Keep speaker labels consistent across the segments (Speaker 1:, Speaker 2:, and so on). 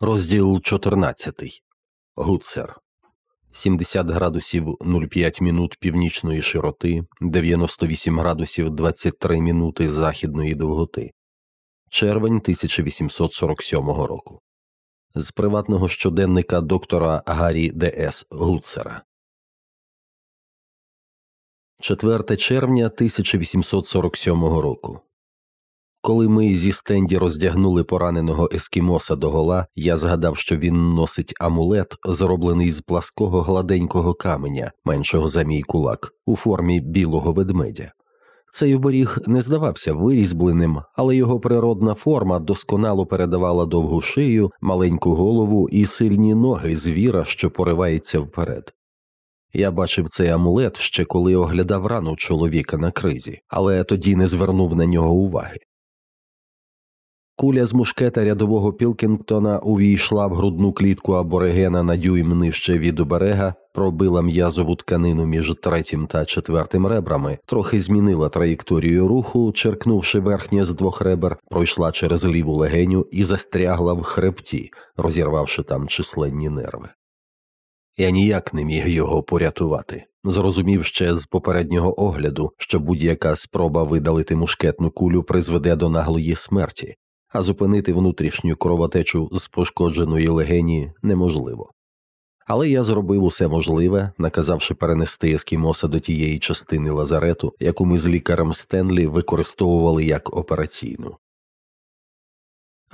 Speaker 1: Розділ 14. Гуцер 70 градусів 05 минут північної широти, 98 градусів 23 минути західної довготи. Червень 1847 року. З приватного щоденника доктора Гаррі Д.С. Гуцера. 4 червня 1847 року. Коли ми зі стенді роздягнули пораненого ескімоса до гола, я згадав, що він носить амулет, зроблений з плаского гладенького каменя, меншого за мій кулак, у формі білого ведмедя. Цей оберіг не здавався вирізбленим, але його природна форма досконало передавала довгу шию, маленьку голову і сильні ноги звіра, що поривається вперед. Я бачив цей амулет ще коли оглядав рану чоловіка на кризі, але тоді не звернув на нього уваги. Куля з мушкета рядового Пілкінгтона увійшла в грудну клітку аборигена на дюйм нижче від оберега, пробила м'язову тканину між третім та четвертим ребрами, трохи змінила траєкторію руху, черкнувши верхнє з двох ребер, пройшла через ліву легеню і застрягла в хребті, розірвавши там численні нерви. Я ніяк не міг його порятувати. Зрозумів ще з попереднього огляду, що будь-яка спроба видалити мушкетну кулю призведе до наглої смерті, а зупинити внутрішню кровотечу з пошкодженої легені неможливо. Але я зробив усе можливе, наказавши перенести ескімоса до тієї частини лазарету, яку ми з лікарем Стенлі використовували як операційну.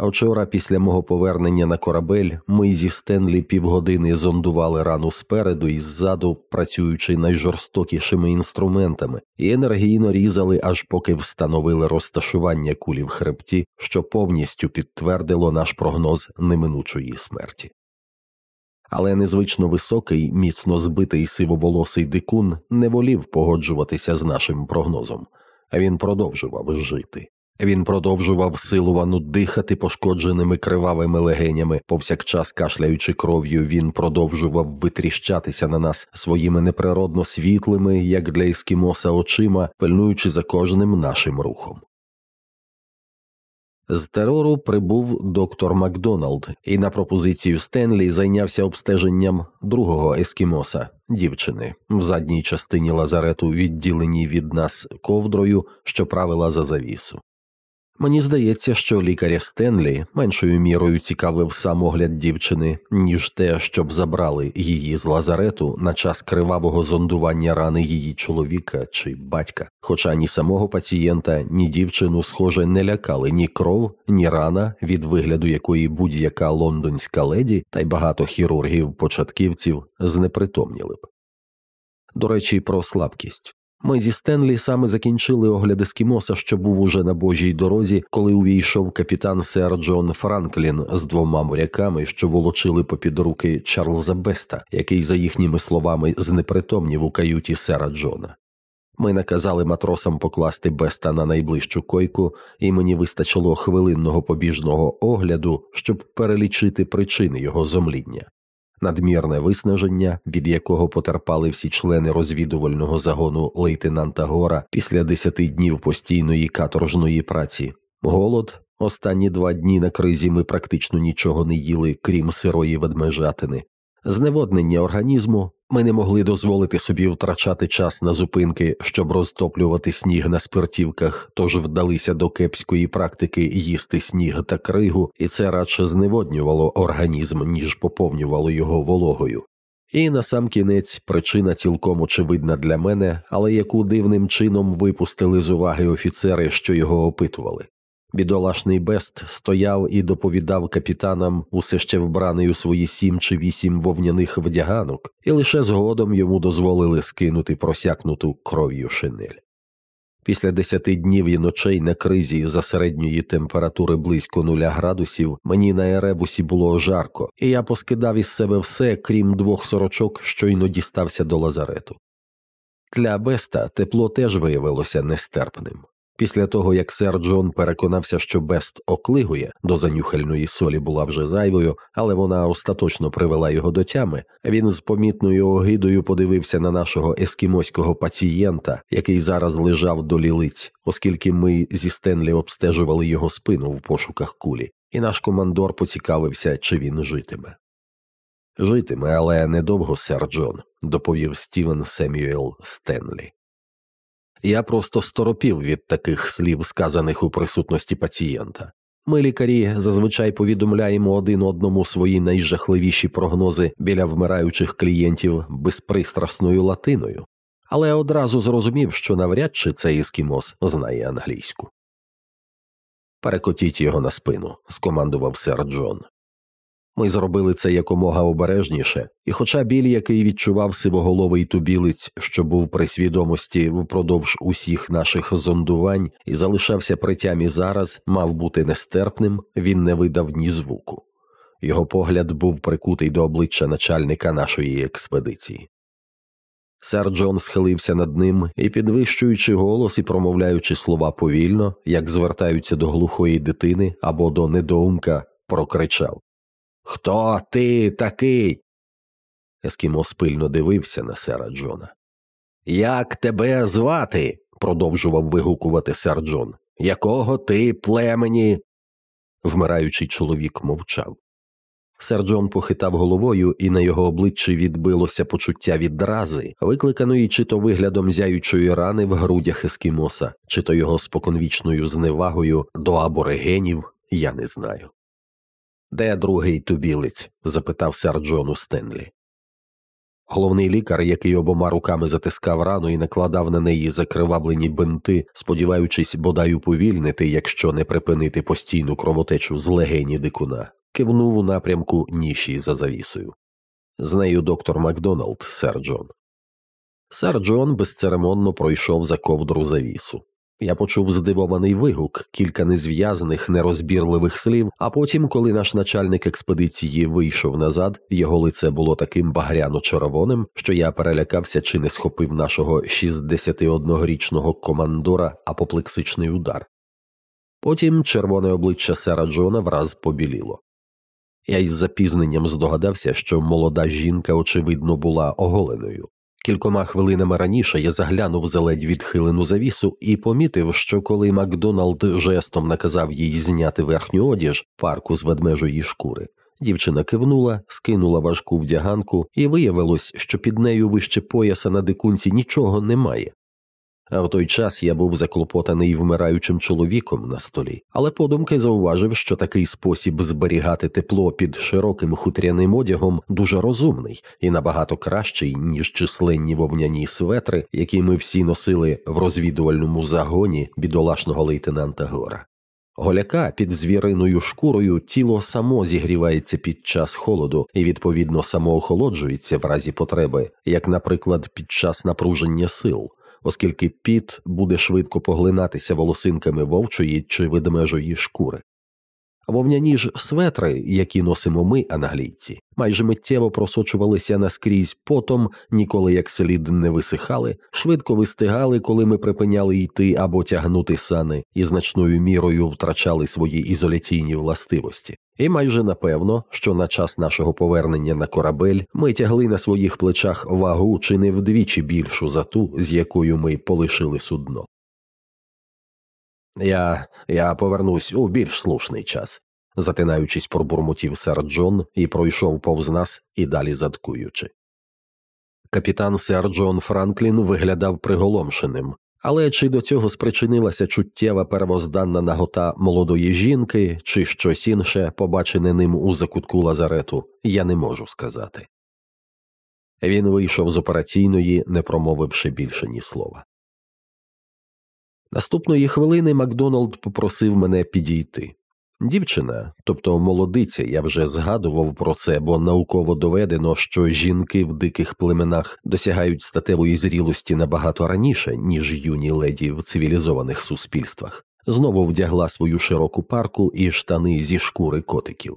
Speaker 1: А вчора, після мого повернення на корабель, ми зі Стенлі півгодини зондували рану спереду і ззаду, працюючи найжорстокішими інструментами, і енергійно різали, аж поки встановили розташування кулі в хребті, що повністю підтвердило наш прогноз неминучої смерті. Але незвично високий, міцно збитий сивоволосий дикун не волів погоджуватися з нашим прогнозом, а він продовжував жити. Він продовжував силувану дихати пошкодженими кривавими легенями, повсякчас кашляючи кров'ю, він продовжував витріщатися на нас своїми неприродно світлими, як для ескімоса, очима, пильнуючи за кожним нашим рухом. З терору прибув доктор Макдоналд і на пропозицію Стенлі зайнявся обстеженням другого ескімоса, дівчини, в задній частині лазарету, відділеній від нас ковдрою, що правила за завісу. Мені здається, що лікаря Стенлі меншою мірою цікавив сам огляд дівчини, ніж те, щоб забрали її з лазарету на час кривавого зондування рани її чоловіка чи батька. Хоча ні самого пацієнта, ні дівчину, схоже, не лякали ні кров, ні рана, від вигляду якої будь-яка лондонська леді та й багато хірургів початківців знепритомніли б. До речі, про слабкість. Ми зі Стенлі саме закінчили огляд ескімоса, що був уже на божій дорозі, коли увійшов капітан сер Джон Франклін з двома моряками, що волочили попід руки Чарльза Беста, який, за їхніми словами, знепритомнів у каюті сера Джона. Ми наказали матросам покласти Беста на найближчу койку, і мені вистачило хвилинного побіжного огляду, щоб перелічити причини його зомління надмірне виснаження, від якого потерпали всі члени розвідувального загону лейтенанта Гора після десяти днів постійної каторжної праці, голод. Останні два дні на кризі ми практично нічого не їли, крім сирої ведмежатини, зневоднення організму, ми не могли дозволити собі втрачати час на зупинки, щоб розтоплювати сніг на спиртівках, тож вдалися до кепської практики їсти сніг та кригу, і це радше зневоднювало організм, ніж поповнювало його вологою. І на сам кінець причина цілком очевидна для мене, але яку дивним чином випустили з уваги офіцери, що його опитували. Бідолашний Бест стояв і доповідав капітанам, усе ще вбраний у свої сім чи вісім вовняних вдяганок, і лише згодом йому дозволили скинути просякнуту кров'ю шинель. Після десяти днів і ночей на кризі за середньої температури близько нуля градусів мені на еребусі було жарко, і я поскидав із себе все, крім двох сорочок, щойно дістався до лазарету. Для Беста тепло теж виявилося нестерпним. Після того, як сер Джон переконався, що Бест оклигує, до занюхальної солі була вже зайвою, але вона остаточно привела його до тями, він з помітною огидою подивився на нашого ескімоського пацієнта, який зараз лежав до лілиць, оскільки ми зі Стенлі обстежували його спину в пошуках кулі. і наш командор поцікавився, чи він житиме. Житиме, але недовго, сер Джон, доповів Стівен Семюел Стенлі. Я просто сторопів від таких слів, сказаних у присутності пацієнта. Ми, лікарі, зазвичай повідомляємо один одному свої найжахливіші прогнози біля вмираючих клієнтів безпристрасною латиною, але одразу зрозумів, що навряд чи цей ескімос знає англійську. Перекотіть його на спину, скомандував сер Джон. Ми зробили це якомога обережніше, і, хоча біль, який відчував сивоголовий тубілець, що був при свідомості впродовж усіх наших зондувань і залишався при тямі зараз, мав бути нестерпним, він не видав ні звуку. Його погляд був прикутий до обличчя начальника нашої експедиції. Сер Джон схилився над ним і, підвищуючи голос і промовляючи слова повільно, як звертаються до глухої дитини або до недоумка, прокричав Хто ти такий? Ескімос пильно дивився на сера Джона. Як тебе звати? продовжував вигукувати сер Джон. Якого ти племені? Вмираючий чоловік мовчав. Сер Джон похитав головою, і на його обличчі відбилося почуття відрази, викликаної чи то виглядом зяючої рани в грудях ескімоса, чи то його споконвічною зневагою до аборигенів, я не знаю. Де другий тубілець? запитав сер Джон у Стенлі. Головний лікар, який обома руками затискав рану і накладав на неї закриваблені бинти, сподіваючись бодай уповільнити, якщо не припинити постійну кровотечу з легені дикуна, кивнув у напрямку ніші за завісою. З нею доктор Макдоналд, сер Джон. Сер Джон безцеремонно пройшов за ковдру завісу. Я почув здивований вигук, кілька незв'язаних, нерозбірливих слів, а потім, коли наш начальник експедиції вийшов назад, його лице було таким багряно червоним, що я перелякався чи не схопив нашого 61-річного командора апоплексичний удар. Потім червоне обличчя сера Джона враз побіліло. Я із запізненням здогадався, що молода жінка, очевидно, була оголеною. Кількома хвилинами раніше я заглянув за ледь відхилену завісу і помітив, що коли Макдоналд жестом наказав їй зняти верхню одіж парку з ведмежої шкури, дівчина кивнула, скинула важку вдяганку, і виявилось, що під нею вище пояса на дикунці нічого немає. А в той час я був заклопотаний вмираючим чоловіком на столі, але подумки зауважив, що такий спосіб зберігати тепло під широким хутряним одягом дуже розумний і набагато кращий, ніж численні вовняні светри, які ми всі носили в розвідувальному загоні бідолашного лейтенанта Гора. Голяка під звіриною шкурою тіло само зігрівається під час холоду і, відповідно, самоохолоджується в разі потреби, як, наприклад, під час напруження сил оскільки піт буде швидко поглинатися волосинками вовчої чи ведмежої шкури. Вовняні ж светри, які носимо ми, англійці, майже миттєво просочувалися наскрізь потом, ніколи як слід не висихали, швидко вистигали, коли ми припиняли йти або тягнути сани, і значною мірою втрачали свої ізоляційні властивості. І майже напевно, що на час нашого повернення на корабель ми тягли на своїх плечах вагу чи не вдвічі більшу за ту, з якою ми полишили судно. Я я повернусь у більш слушний час, затинаючись, пробурмотів сер Джон і пройшов повз нас і далі задкуючи. Капітан сер Джон Франклін виглядав приголомшеним, але чи до цього спричинилася чуттєва первозданна нагота молодої жінки, чи щось інше, побачене ним у закутку лазарету, я не можу сказати. Він вийшов з операційної, не промовивши більше ні слова. Наступної хвилини Макдоналд попросив мене підійти. Дівчина, тобто молодиця, я вже згадував про це, бо науково доведено, що жінки в диких племенах досягають статевої зрілості набагато раніше, ніж юні леді в цивілізованих суспільствах, знову вдягла свою широку парку і штани зі шкури котиків.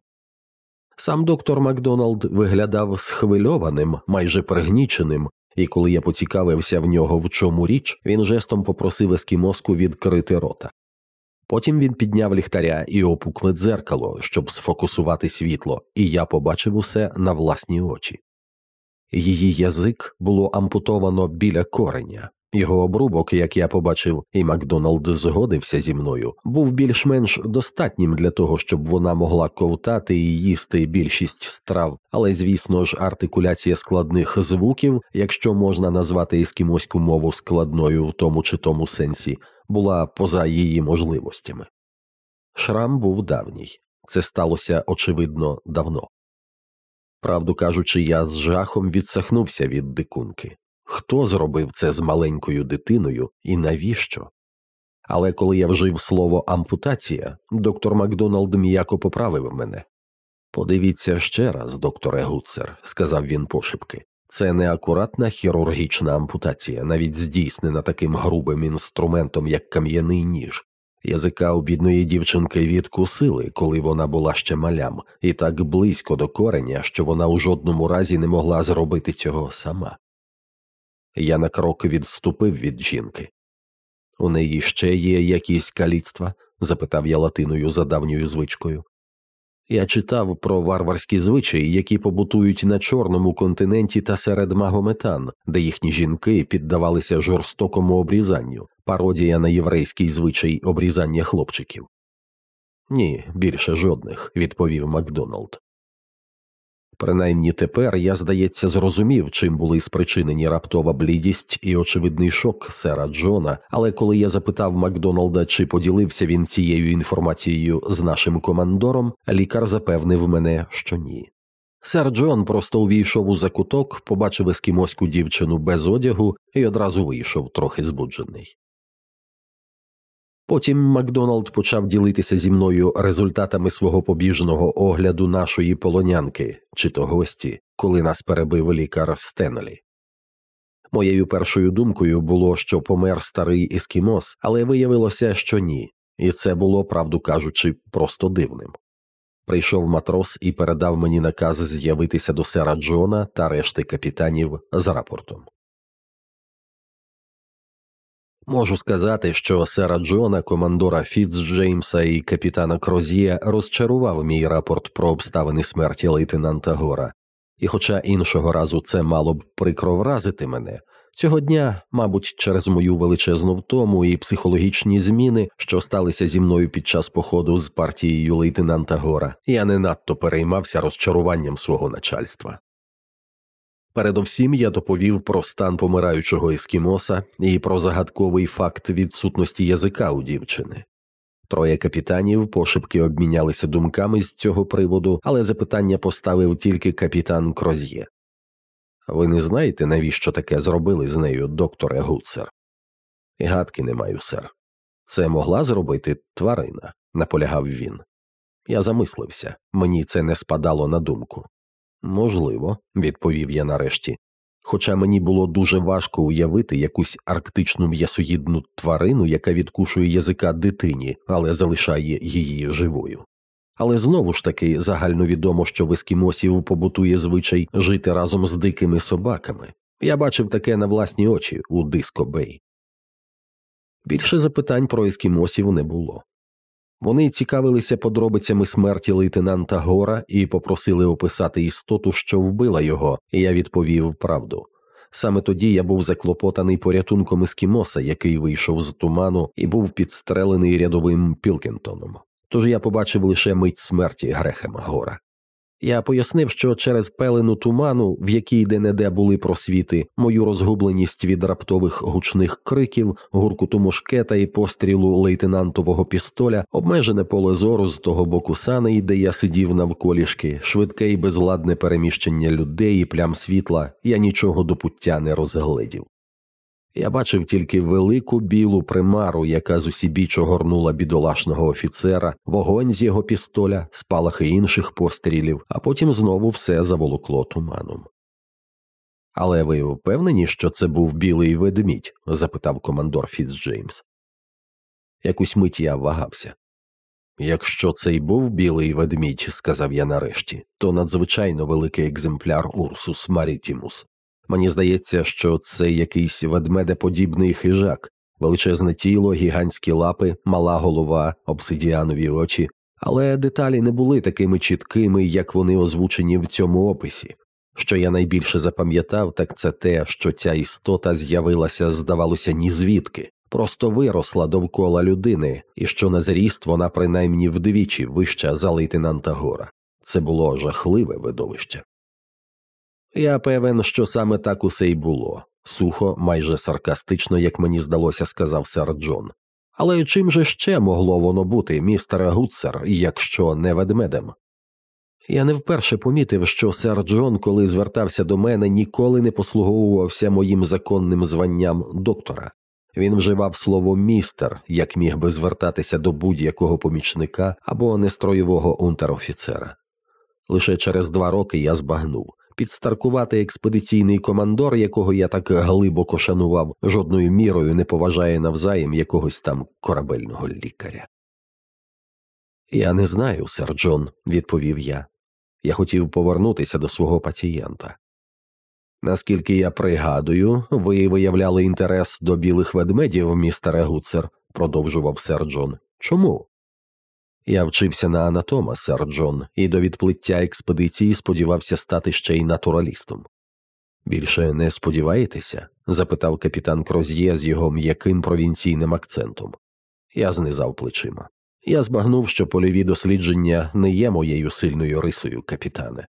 Speaker 1: Сам доктор Макдоналд виглядав схвильованим, майже пригніченим, і коли я поцікавився в нього, в чому річ, він жестом попросив ескімоску відкрити рота. Потім він підняв ліхтаря і опукле дзеркало, щоб сфокусувати світло, і я побачив усе на власні очі. Її язик було ампутовано біля кореня, Його обрубок, як я побачив, і Макдоналд згодився зі мною, був більш-менш достатнім для того, щоб вона могла ковтати і їсти більшість страв, але, звісно ж, артикуляція складних звуків, якщо можна назвати ескімоську мову складною в тому чи тому сенсі, була поза її можливостями. Шрам був давній, це сталося очевидно давно. Правду кажучи, я з жахом відсахнувся від дикунки. Хто зробив це з маленькою дитиною і навіщо? Але коли я вжив слово ампутація, доктор Макдоналд м'яко поправив мене. Подивіться ще раз, докторе Гуцер, сказав він пошепки. Це не акуратна хірургічна ампутація, навіть здійснена таким грубим інструментом, як кам'яний ніж. Язика у бідної дівчинки відкусили, коли вона була ще малям, і так близько до кореня, що вона у жодному разі не могла зробити цього сама. Я на крок відступив від жінки. У неї ще є якісь каліцтва? запитав я латиною за давньою звичкою. Я читав про варварські звичаї, які побутують на чорному континенті та серед магометан, де їхні жінки піддавалися жорстокому обрізанню, пародія на єврейський звичай обрізання хлопчиків. Ні, більше жодних, відповів Макдоналд. Принаймні тепер я, здається, зрозумів, чим були спричинені раптова блідість і очевидний шок сера Джона, але коли я запитав Макдоналда, чи поділився він цією інформацією з нашим командором, лікар запевнив мене, що ні. Сер Джон просто увійшов у закуток, побачив ескімоську дівчину без одягу і одразу вийшов трохи збуджений. Потім Макдоналд почав ділитися зі мною результатами свого побіжного огляду нашої полонянки чи то гості, коли нас перебив лікар Стенлі. Моєю першою думкою було, що помер старий ескімос, але виявилося, що ні, і це було, правду кажучи, просто дивним. Прийшов матрос і передав мені наказ з'явитися до сера Джона та решти капітанів з рапортом. Можу сказати, що сера Джона, командора Фіцджеймса і капітана Крозія розчарував мій рапорт про обставини смерті лейтенанта Гора, і, хоча іншого разу це мало б прикро вразити мене, цього дня, мабуть, через мою величезну втому і психологічні зміни, що сталися зі мною під час походу з партією лейтенанта Гора, я не надто переймався розчаруванням свого начальства. Передовсім я доповів про стан помираючого ескімоса і про загадковий факт відсутності язика у дівчини. Троє капітанів пошепки обмінялися думками з цього приводу, але запитання поставив тільки капітан Кроз'є. Ви не знаєте, навіщо таке зробили з нею, докторе Гуцер? Гадки не маю, сер. Це могла зробити тварина, наполягав він. Я замислився, мені це не спадало на думку. Можливо, відповів я нарешті, хоча мені було дуже важко уявити якусь арктичну м'ясоїдну тварину, яка відкушує язика дитині, але залишає її живою. Але знову ж таки загальновідомо, що в ескімосів побутує звичай жити разом з дикими собаками. Я бачив таке на власні очі у Диско Бей. Більше запитань про ескімосів не було. Вони цікавилися подробицями смерті лейтенанта Гора і попросили описати істоту, що вбила його, і я відповів правду. Саме тоді я був заклопотаний порятунком ескімоса, який вийшов з туману і був підстрелений рядовим Пілкінтоном. Тож я побачив лише мить смерті Грехема Гора. Я пояснив, що через пелену туману, в якій де неде були просвіти, мою розгубленість від раптових гучних криків, гуркуту мушкета і пострілу лейтенантового пістоля, обмежене поле зору з того боку саней, де я сидів навколішки, швидке і безладне переміщення людей і плям світла, я нічого до пуття не розгледів. Я бачив тільки велику білу примару, яка з усібіч огорнула бідолашного офіцера, вогонь з його пістоля, спалахи інших пострілів, а потім знову все заволокло туманом. Але ви впевнені, що це був білий ведмідь? запитав командор Фіцджеймс. Якусь мить я вагався. Якщо це й був білий ведмідь, сказав я нарешті, то надзвичайно великий екземпляр Урсус Марітімус. Мені здається, що це якийсь ведмедеподібний хижак, величезне тіло, гігантські лапи, мала голова, обсидіанові очі, але деталі не були такими чіткими, як вони озвучені в цьому описі. Що я найбільше запам'ятав, так це те, що ця істота з'явилася, здавалося, ні звідки, просто виросла довкола людини, і що на зріст вона принаймні вдвічі вища за лейтенанта Гора. Це було жахливе видовище. Я певен, що саме так усе й було, сухо, майже саркастично, як мені здалося, сказав сер Джон. Але чим же ще могло воно бути, містере Гуцер, якщо не ведмедем? Я не вперше помітив, що сер Джон, коли звертався до мене, ніколи не послуговувався моїм законним званням доктора. Він вживав слово містер, як міг би звертатися до будь-якого помічника або нестроєвого унтерофіцера. Лише через два роки я збагнув підстаркувати експедиційний командор, якого я так глибоко шанував, жодною мірою не поважає навзаєм якогось там корабельного лікаря. Я не знаю, сер Джон, відповів я. Я хотів повернутися до свого пацієнта. Наскільки я пригадую, ви виявляли інтерес до білих ведмедів, містере Гуцер, продовжував сер Джон. Чому? Я вчився на анатома, сер Джон, і до відплиття експедиції сподівався стати ще й натуралістом. Більше не сподіваєтеся? запитав капітан Кроз'є з його м'яким провінційним акцентом. Я знизав плечима. Я збагнув, що польові дослідження не є моєю сильною рисою, капітане.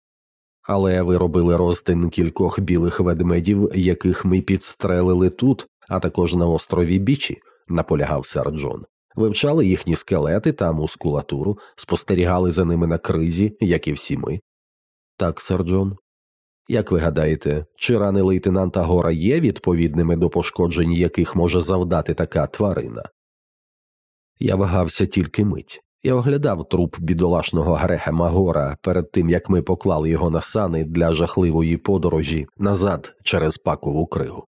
Speaker 1: Але ви робили розтин кількох білих ведмедів, яких ми підстрелили тут, а також на острові Бічі, наполягав сер Джон. Вивчали їхні скелети та мускулатуру, спостерігали за ними на кризі, як і всі ми. Так, сер Джон. Як ви гадаєте, чи рани лейтенанта Гора є відповідними до пошкоджень, яких може завдати така тварина? Я вагався тільки мить. Я оглядав труп бідолашного Грехема Гора перед тим як ми поклали його на сани для жахливої подорожі назад через пакову кригу.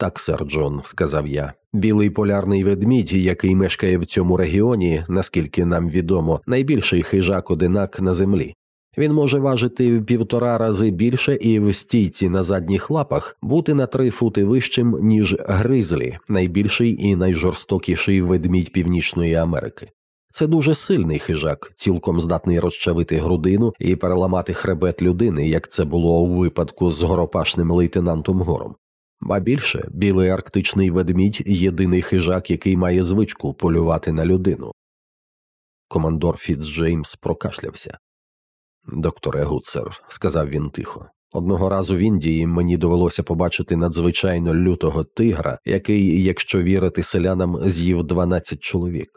Speaker 1: Так, сер Джон, сказав я, білий полярний ведмідь, який мешкає в цьому регіоні, наскільки нам відомо, найбільший хижак одинак на землі. Він може важити в півтора рази більше і в стійці на задніх лапах бути на три фути вищим, ніж гризлі, найбільший і найжорстокіший ведмідь Північної Америки. Це дуже сильний хижак, цілком здатний розчавити грудину і переламати хребет людини, як це було у випадку з горопашним лейтенантом Гором. Ба більше білий арктичний ведмідь єдиний хижак, який має звичку полювати на людину. Командор Фіцджеймс прокашлявся. Докторе Гуцер, сказав він тихо, одного разу в Індії мені довелося побачити надзвичайно лютого тигра, який, якщо вірити селянам, з'їв 12 чоловік.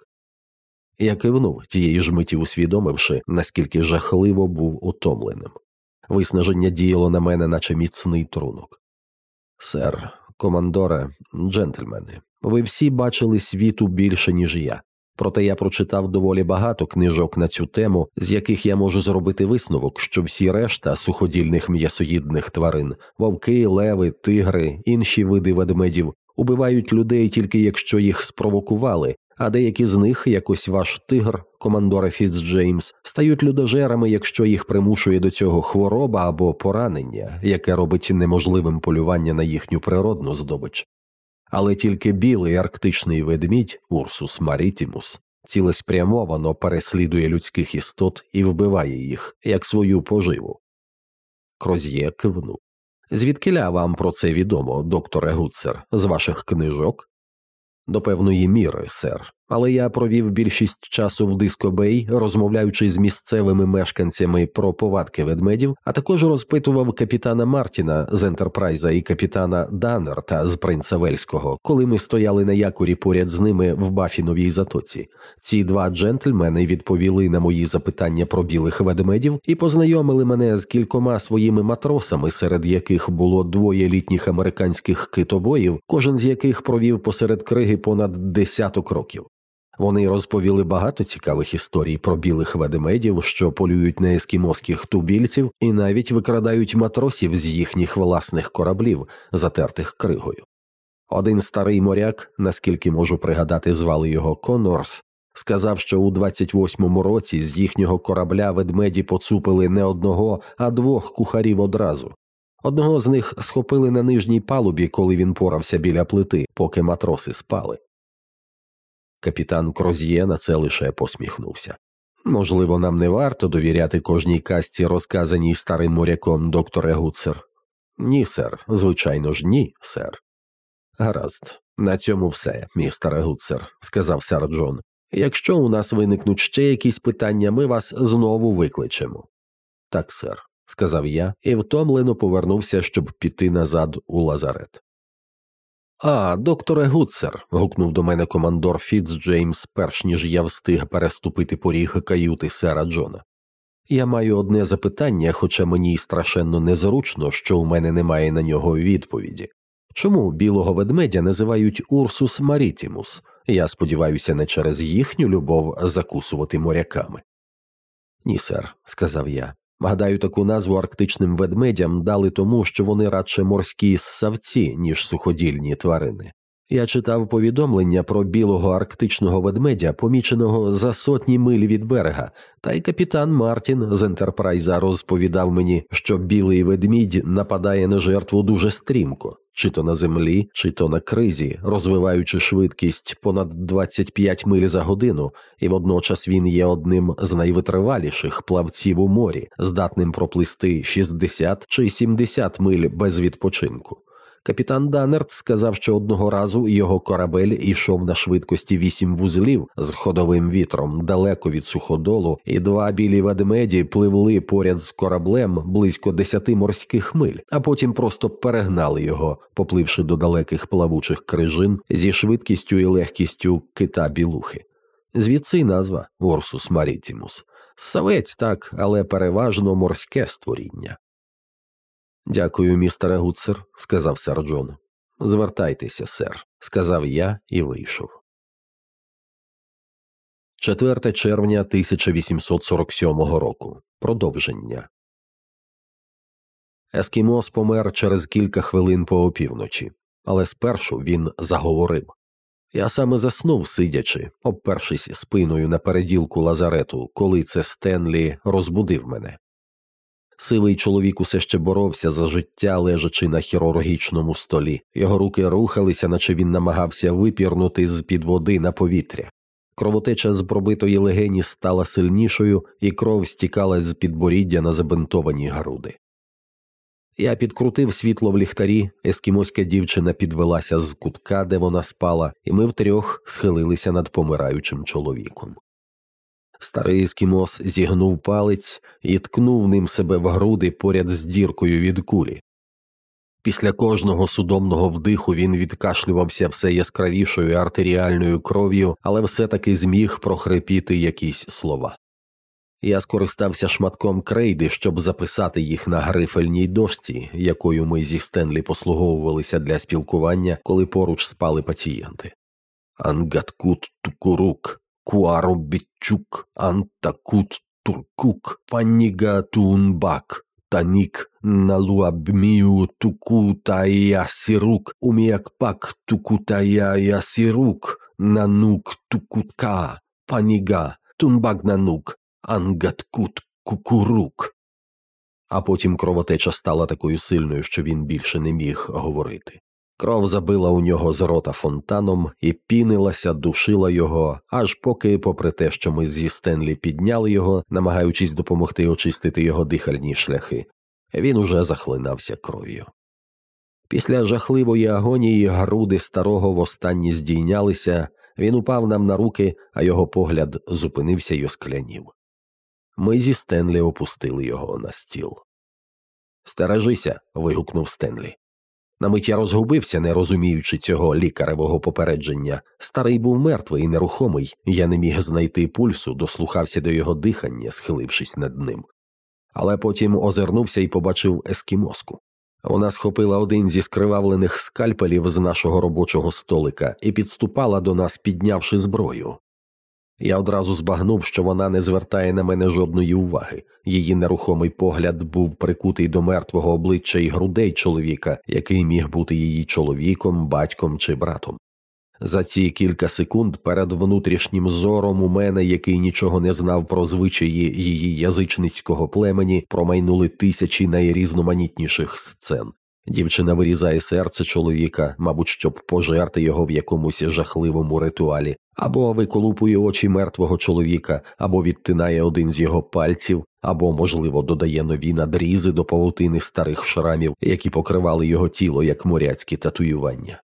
Speaker 1: Я кивнув тієї ж миті усвідомивши, наскільки жахливо був утомленим. Виснаження діяло на мене, наче міцний трунок. Сер, командоре, джентльмени, ви всі бачили світу більше, ніж я. Проте я прочитав доволі багато книжок на цю тему, з яких я можу зробити висновок, що всі решта суходільних м'ясоїдних тварин вовки, леви, тигри, інші види ведмедів убивають людей тільки якщо їх спровокували, а деякі з них, якось ваш тигр, командора Фіцджеймс, стають людожерами, якщо їх примушує до цього хвороба або поранення, яке робить неможливим полювання на їхню природну здобич. Але тільки білий арктичний ведмідь Урсус Марітімус цілеспрямовано переслідує людських істот і вбиває їх як свою поживу. Кроз'є кивнув. Звідкиля вам про це відомо, докторе Гуцер, з ваших книжок? До певної міри, сер, але я провів більшість часу в Дискобей, розмовляючи з місцевими мешканцями про повадки ведмедів, а також розпитував капітана Мартіна з Ентерпрайза і капітана Данерта з Принца Вельського, коли ми стояли на якорі поряд з ними в Бафіновій затоці. Ці два джентльмени відповіли на мої запитання про білих ведмедів і познайомили мене з кількома своїми матросами, серед яких було двоє літніх американських китобоїв, кожен з яких провів посеред криги понад десяток років. Вони розповіли багато цікавих історій про білих ведмедів, що полюють на ескімоських тубільців і навіть викрадають матросів з їхніх власних кораблів, затертих кригою. Один старий моряк, наскільки можу пригадати, звали його Конорс, сказав, що у 28-му році з їхнього корабля ведмеді поцупили не одного, а двох кухарів одразу. Одного з них схопили на нижній палубі, коли він порався біля плити, поки матроси спали. Капітан Кроз'є на це лише посміхнувся. Можливо, нам не варто довіряти кожній казці, розказаній старим моряком докторе Гуцер. Ні, сер, звичайно ж, ні, сер. Гаразд, на цьому все, містере Гуцер, сказав сер Джон. Якщо у нас виникнуть ще якісь питання, ми вас знову викличемо. Так, сер, сказав я і втомлено повернувся, щоб піти назад у лазарет. А, докторе Гуцер. гукнув до мене командор Фіц Джеймс, перш ніж я встиг переступити поріг каюти сера Джона. Я маю одне запитання, хоча мені й страшенно незручно, що у мене немає на нього відповіді. Чому білого ведмедя називають Урсус Марітімус? Я сподіваюся, не через їхню любов закусувати моряками. Ні, сер, сказав я. Гадаю, таку назву арктичним ведмедям дали тому, що вони радше морські ссавці, ніж суходільні тварини. Я читав повідомлення про білого арктичного ведмедя, поміченого за сотні миль від берега, та й капітан Мартін з Ентерпрайза розповідав мені, що білий ведмідь нападає на жертву дуже стрімко, чи то на землі, чи то на кризі, розвиваючи швидкість понад 25 миль за годину, і водночас він є одним з найвитриваліших плавців у морі, здатним проплисти 60 чи 70 миль без відпочинку. Капітан Данерт сказав, що одного разу його корабель йшов на швидкості вісім вузлів з ходовим вітром далеко від суходолу, і два білі ведмеді пливли поряд з кораблем близько десяти морських миль, а потім просто перегнали його, попливши до далеких плавучих крижин зі швидкістю і легкістю кита білухи. Звідси й назва Ursus Maritimus. Савець так, але переважно морське створіння. Дякую, містере Гудсер, сказав сер Джон. Звертайтеся, сер, сказав я і вийшов. 4 червня 1847 року. Продовження. Ескімос помер через кілька хвилин по опівночі, але спершу він заговорив. Я саме заснув, сидячи, обпершись спиною на переділку лазарету, коли це Стенлі розбудив мене. Сивий чоловік усе ще боровся за життя, лежачи на хірургічному столі. Його руки рухалися, наче він намагався випірнути з під води на повітря. Кровотеча з пробитої легені стала сильнішою, і кров стікала з підборіддя на забинтовані груди. Я підкрутив світло в ліхтарі, ескімоська дівчина підвелася з кутка, де вона спала, і ми втрьох схилилися над помираючим чоловіком. Старий ескімос зігнув палець і ткнув ним себе в груди поряд з діркою від кулі. Після кожного судомного вдиху він відкашлювався все яскравішою артеріальною кров'ю, але все таки зміг прохрипіти якісь слова. Я скористався шматком крейди, щоб записати їх на грифельній дошці, якою ми зі Стенлі послуговувалися для спілкування, коли поруч спали пацієнти. Ангаткут Тукурук, Куаробітчук, Антакут Туркук, Паніга Тунбак, Танік Налуабмію Тукутая Сірук, Уміякпак Тукутая Ясірук, Нанук Тукутка, Паніга, Тунбак Нанук, Ангаткут Кукурук. А потім кровотеча стала такою сильною, що він більше не міг говорити. Кров забила у нього з рота фонтаном і пінилася, душила його, аж поки, попри те, що ми зі Стенлі підняли його, намагаючись допомогти очистити його дихальні шляхи, він уже захлинався кров'ю. Після жахливої агонії груди старого востаннє здійнялися, він упав нам на руки, а його погляд зупинився й осклянів. Ми зі Стенлі опустили його на стіл. Стережися. вигукнув Стенлі. На мить я розгубився, не розуміючи цього лікаревого попередження. Старий був мертвий і нерухомий, я не міг знайти пульсу, дослухався до його дихання, схилившись над ним. Але потім озирнувся і побачив ескімоску. Вона схопила один зі скривавлених скальпелів з нашого робочого столика і підступала до нас, піднявши зброю. Я одразу збагнув, що вона не звертає на мене жодної уваги. Її нерухомий погляд був прикутий до мертвого обличчя і грудей чоловіка, який міг бути її чоловіком, батьком чи братом. За ці кілька секунд перед внутрішнім зором у мене, який нічого не знав про звичаї її язичницького племені, промайнули тисячі найрізноманітніших сцен. Дівчина вирізає серце чоловіка, мабуть, щоб пожерти його в якомусь жахливому ритуалі, або виколупує очі мертвого чоловіка, або відтинає один з його пальців, або, можливо, додає нові надрізи до павутини старих шрамів, які покривали його тіло як моряцькі татуювання.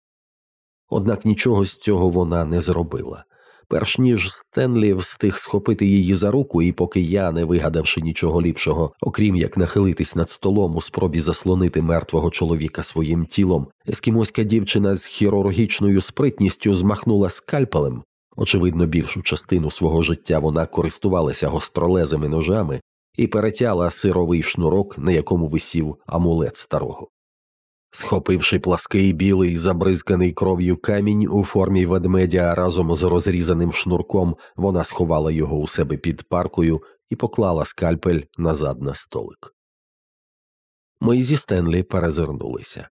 Speaker 1: Однак нічого з цього вона не зробила. Перш ніж Стенлі встиг схопити її за руку, і поки я, не вигадавши нічого ліпшого, окрім як нахилитись над столом у спробі заслонити мертвого чоловіка своїм тілом, ескімоська дівчина з хірургічною спритністю змахнула скальпелем. Очевидно, більшу частину свого життя вона користувалася гостролезими ножами і перетяла сировий шнурок, на якому висів амулет старого. Схопивши плаский білий забризканий кров'ю камінь у формі ведмедя разом з розрізаним шнурком, вона сховала його у себе під паркою і поклала скальпель назад на столик. Ми зі Стенлі перезирнулися.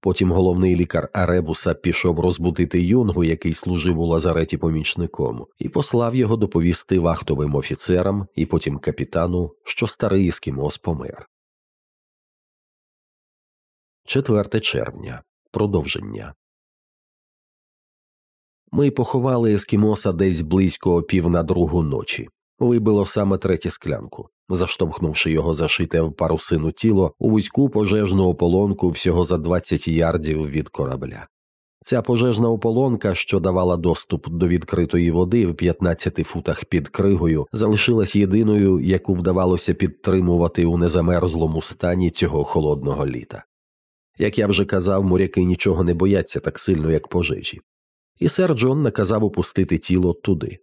Speaker 1: Потім головний лікар Аребуса пішов розбудити юнгу, який служив у лазареті помічником, і послав його доповісти вахтовим офіцерам і потім капітану, що старий ескімос помер. 4 червня. Продовження. Ми поховали ескімоса десь близько пів на другу ночі. Вибило саме третю склянку, заштовхнувши його зашите в парусину тіло у вузьку пожежну ополонку всього за 20 ярдів від корабля. Ця пожежна ополонка, що давала доступ до відкритої води в 15 футах під кригою, залишилась єдиною, яку вдавалося підтримувати у незамерзлому стані цього холодного літа. Як я вже казав, моряки нічого не бояться так сильно, як пожежі. І сер Джон наказав опустити тіло туди.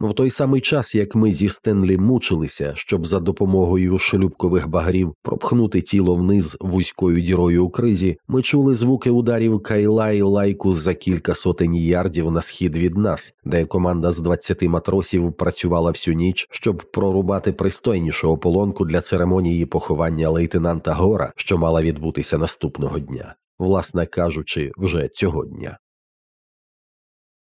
Speaker 1: В той самий час, як ми зі Стенлі мучилися, щоб за допомогою шлюбкових багрів пропхнути тіло вниз вузькою дірою у кризі, ми чули звуки ударів кайла і лайку за кілька сотень ярдів на схід від нас, де команда з 20 матросів працювала всю ніч, щоб прорубати пристойнішу ополонку для церемонії поховання лейтенанта Гора, що мала відбутися наступного дня, власне кажучи, вже цього дня.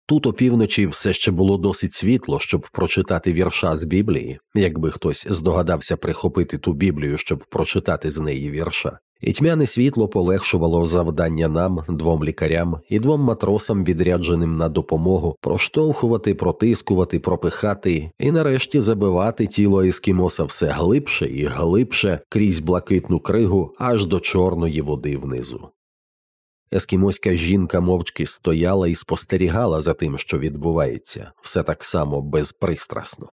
Speaker 1: Тут опівночі все ще було досить світло, щоб прочитати вірша з Біблії, якби хтось здогадався прихопити ту Біблію, щоб прочитати з неї вірша, і тьмяне світло полегшувало завдання нам, двом лікарям і двом матросам, відрядженим на допомогу, проштовхувати, протискувати, пропихати і нарешті забивати тіло ескімоса все глибше і глибше крізь блакитну кригу аж до чорної води внизу. Ескімоська жінка мовчки стояла і спостерігала за тим, що відбувається, все так само безпристрасно.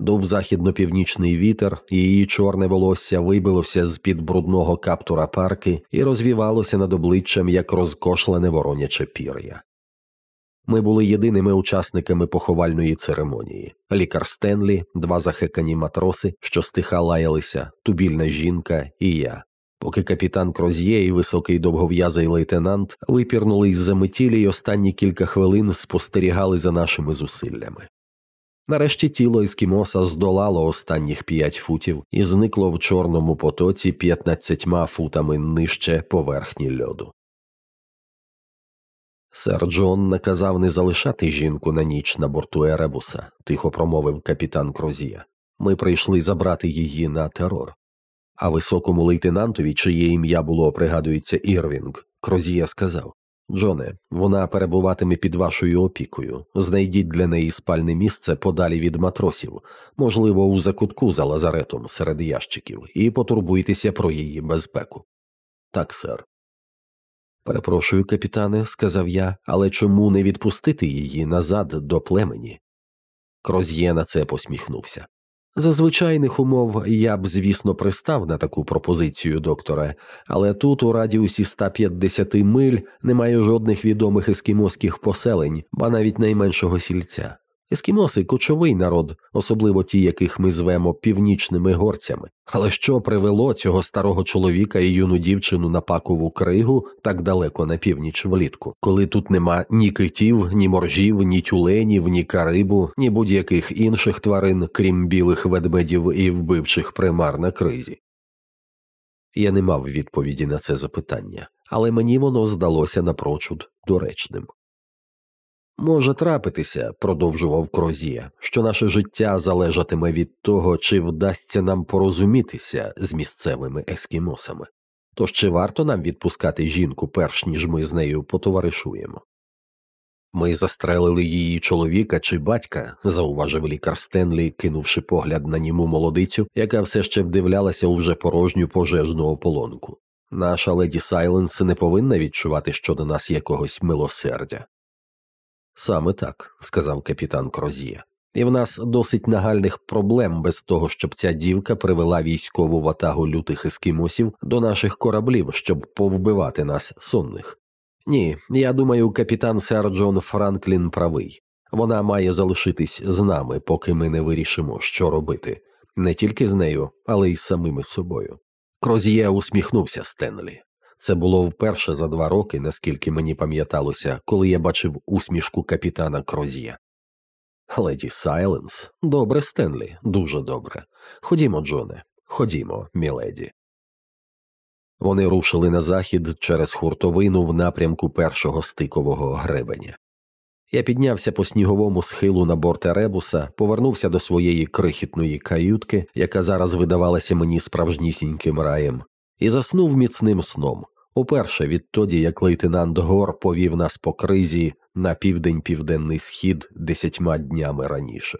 Speaker 1: Дув західно-північний вітер, її чорне волосся вибилося з під брудного каптура парки і розвівалося над обличчям як розкошлене вороняче пір'я. Ми були єдиними учасниками поховальної церемонії лікар Стенлі, два захекані матроси, що стиха лаялися, тубільна жінка і я поки капітан Кроз'є і високий довгов'язий лейтенант випірнули із за метілі й останні кілька хвилин спостерігали за нашими зусиллями. Нарешті тіло ескімоса здолало останніх п'ять футів і зникло в чорному потоці п'ятнадцятьма футами нижче поверхні льоду. Сер Джон наказав не залишати жінку на ніч на борту Еребуса, тихо промовив капітан Крозія. Ми прийшли забрати її на терор а високому лейтенантові, чиє ім'я було пригадується Ірвінг, Крозія сказав Джоне, вона перебуватиме під вашою опікою. Знайдіть для неї спальне місце подалі від матросів, можливо, у закутку за лазаретом серед ящиків, і потурбуйтеся про її безпеку. Так, сер. Перепрошую, капітане, сказав я, але чому не відпустити її назад до племені? Кроз'є на це посміхнувся. За звичайних умов я б, звісно, пристав на таку пропозицію доктора, але тут, у радіусі 150 миль, немає жодних відомих ескімоських поселень, ба навіть найменшого сільця. Ескімоси кочовий народ, особливо ті, яких ми звемо північними горцями. Але що привело цього старого чоловіка і юну дівчину на пакову кригу так далеко на північ влітку, коли тут нема ні китів, ні моржів, ні тюленів, ні карибу, ні будь-яких інших тварин, крім білих ведмедів і вбивчих примар на кризі? Я не мав відповіді на це запитання, але мені воно здалося напрочуд доречним. Може трапитися, продовжував Крозія, що наше життя залежатиме від того, чи вдасться нам порозумітися з місцевими ескімосами. Тож чи варто нам відпускати жінку, перш ніж ми з нею потоваришуємо? Ми застрелили її чоловіка чи батька, зауважив лікар Стенлі, кинувши погляд на німу молодицю, яка все ще вдивлялася у вже порожню пожежну ополонку. Наша леді Сайленс не повинна відчувати щодо нас якогось милосердя. Саме так, сказав капітан Крозія. І в нас досить нагальних проблем без того, щоб ця дівка привела військову ватагу лютих ескімосів до наших кораблів, щоб повбивати нас сонних. Ні, я думаю, капітан сер Джон Франклін правий. Вона має залишитись з нами, поки ми не вирішимо, що робити, не тільки з нею, але й самими собою. Кроз'є усміхнувся Стенлі. Це було вперше за два роки, наскільки мені пам'яталося, коли я бачив усмішку капітана Кроз'є. Леді Сайленс, добре, Стенлі, дуже добре. Ходімо, Джоне, ходімо, міледі. Вони рушили на захід через хуртовину в напрямку першого стикового гребеня. Я піднявся по сніговому схилу на борт Еребуса, повернувся до своєї крихітної каютки, яка зараз видавалася мені справжнісіньким раєм, і заснув міцним сном, уперше відтоді, як лейтенант Гор повів нас по кризі на південь південний схід десятьма днями раніше.